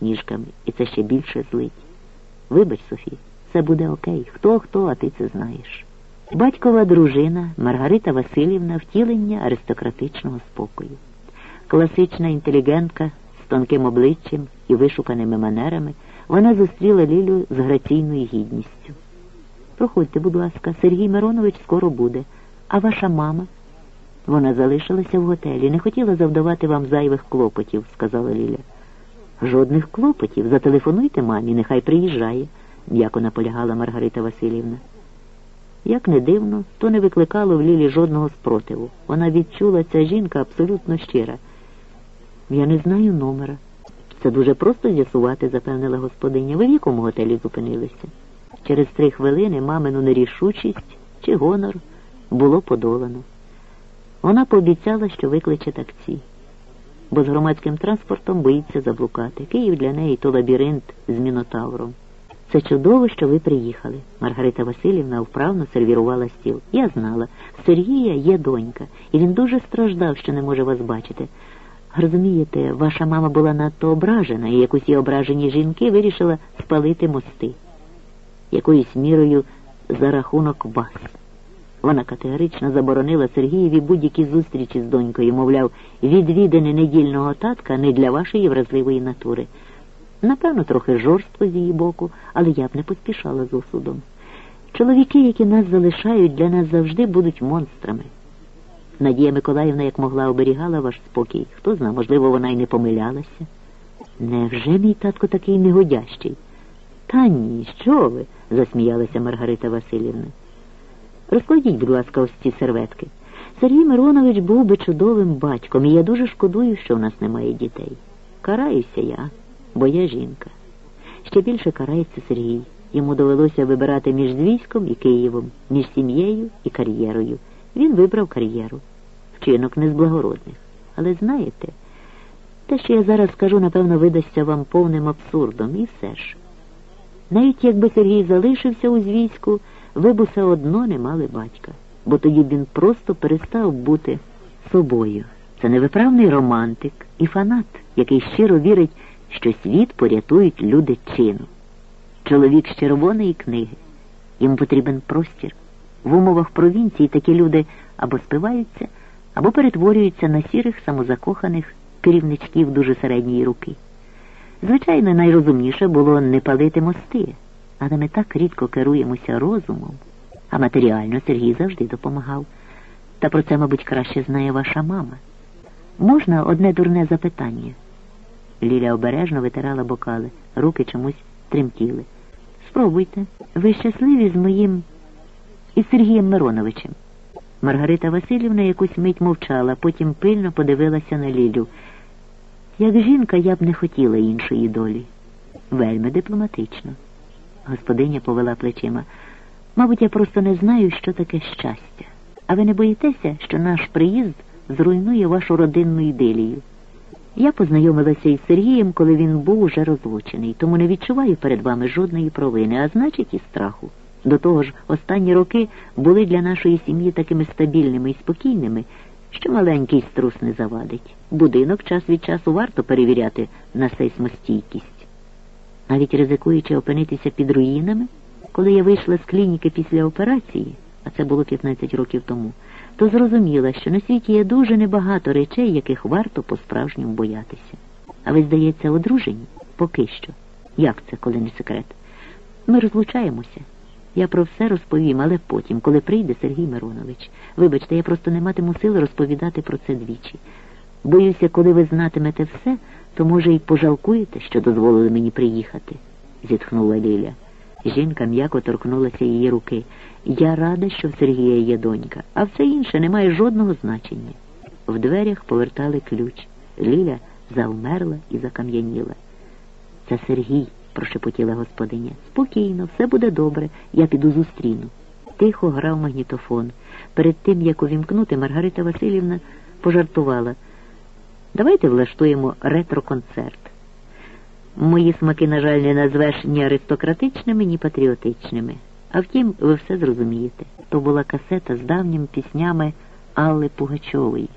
ніжками, і це ще більше злить. Вибач, Софі, все буде окей. Хто хто, а ти це знаєш. Батькова дружина Маргарита Васильівна втілення аристократичного спокою. Класична інтелігентка з тонким обличчям і вишуканими манерами, вона зустріла Лілю з граційною гідністю. Проходьте, будь ласка, Сергій Миронович скоро буде. А ваша мама? Вона залишилася в готелі, не хотіла завдавати вам зайвих клопотів, сказала Ліля. Жодних клопотів. Зателефонуйте мамі, нехай приїжджає, м'яко наполягала Маргарита Васильівна. Як не дивно, то не викликало в Лілі жодного спротиву. Вона відчула ця жінка абсолютно щира. Я не знаю номера. Це дуже просто з'ясувати, запевнила господиня. Ви в якому готелі зупинилися? Через три хвилини мамину нерішучість чи гонор було подолано. Вона пообіцяла, що викличе таксі, бо з громадським транспортом боїться заблукати. Київ для неї то лабіринт з мінотавром. Це чудово, що ви приїхали. Маргарита Васильівна вправно сервірувала стіл. Я знала, Сергія є донька, і він дуже страждав, що не може вас бачити. Розумієте, ваша мама була надто ображена, і як усі ображені жінки вирішила спалити мости якоюсь мірою за рахунок вас. Вона категорично заборонила Сергієві будь-які зустрічі з донькою, мовляв, відвідини недільного татка не для вашої вразливої натури. Напевно, трохи жорстко з її боку, але я б не поспішала з осудом. Чоловіки, які нас залишають, для нас завжди будуть монстрами. Надія Миколаївна, як могла, оберігала ваш спокій. Хто зна, можливо, вона й не помилялася. Невже мій татко такий негодящий? Та ні, що ви? засміялася Маргарита Васильівна. Розкладіть, будь ласка, ось ці серветки. Сергій Миронович був би чудовим батьком, і я дуже шкодую, що в нас немає дітей. Караюся я, бо я жінка. Ще більше карається Сергій. Йому довелося вибирати між військом і Києвом, між сім'єю і кар'єрою. Він вибрав кар'єру. Вчинок не з благородних. Але знаєте, те, що я зараз скажу, напевно, видасться вам повним абсурдом, і все ж. Навіть якби Сергій залишився у звійську, ви б усе одно не мали батька, бо тоді б він просто перестав бути собою. Це невиправний романтик і фанат, який щиро вірить, що світ порятують люди чину. Чоловік з червоної книги. Йому потрібен простір. В умовах провінції такі люди або спиваються, або перетворюються на сірих самозакоханих керівничків дуже середньої руки. Звичайно, найрозумніше було не палити мости, але ми так рідко керуємося розумом, а матеріально Сергій завжди допомагав. Та про це, мабуть, краще знає ваша мама. Можна одне дурне запитання? Ліля обережно витирала бокали, руки чомусь тремтіли. Спробуйте, ви щасливі з моїм із Сергієм Мироновичем. Маргарита Васильівна якусь мить мовчала, потім пильно подивилася на Лілю. Як жінка я б не хотіла іншої долі. Вельми дипломатично. Господиня повела плечима. Мабуть, я просто не знаю, що таке щастя. А ви не боїтеся, що наш приїзд зруйнує вашу родинну ідилію? Я познайомилася із Сергієм, коли він був уже розлучений, тому не відчуваю перед вами жодної провини, а значить і страху. До того ж, останні роки були для нашої сім'ї такими стабільними і спокійними, що маленький струс не завадить. Будинок час від часу варто перевіряти на сейсмостійкість. Навіть ризикуючи опинитися під руїнами, коли я вийшла з клініки після операції, а це було 15 років тому, то зрозуміла, що на світі є дуже небагато речей, яких варто по-справжньому боятися. А ви, здається, одружені? Поки що. Як це, коли не секрет? Ми розлучаємося. Я про все розповім, але потім, коли прийде Сергій Миронович. Вибачте, я просто не матиму сили розповідати про це двічі. Боюся, коли ви знатимете все, то, може, й пожалкуєте, що дозволили мені приїхати, зітхнула Ліля. Жінка м'яко торкнулася її руки. Я рада, що в Сергія є донька, а все інше не має жодного значення. В дверях повертали ключ. Ліля завмерла і закам'яніла. Це Сергій прошепотіла господиня. Спокійно, все буде добре, я піду зустріну. Тихо грав магнітофон. Перед тим, як увімкнути, Маргарита Васильівна пожартувала. Давайте влаштуємо ретро-концерт. Мої смаки, на жаль, не назвеш ні аристократичними, ні патріотичними. А втім, ви все зрозумієте. То була касета з давніми піснями Алли Пугачової.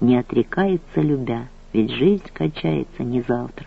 Не отрікаються любя, ведь жизнь качається не завтра.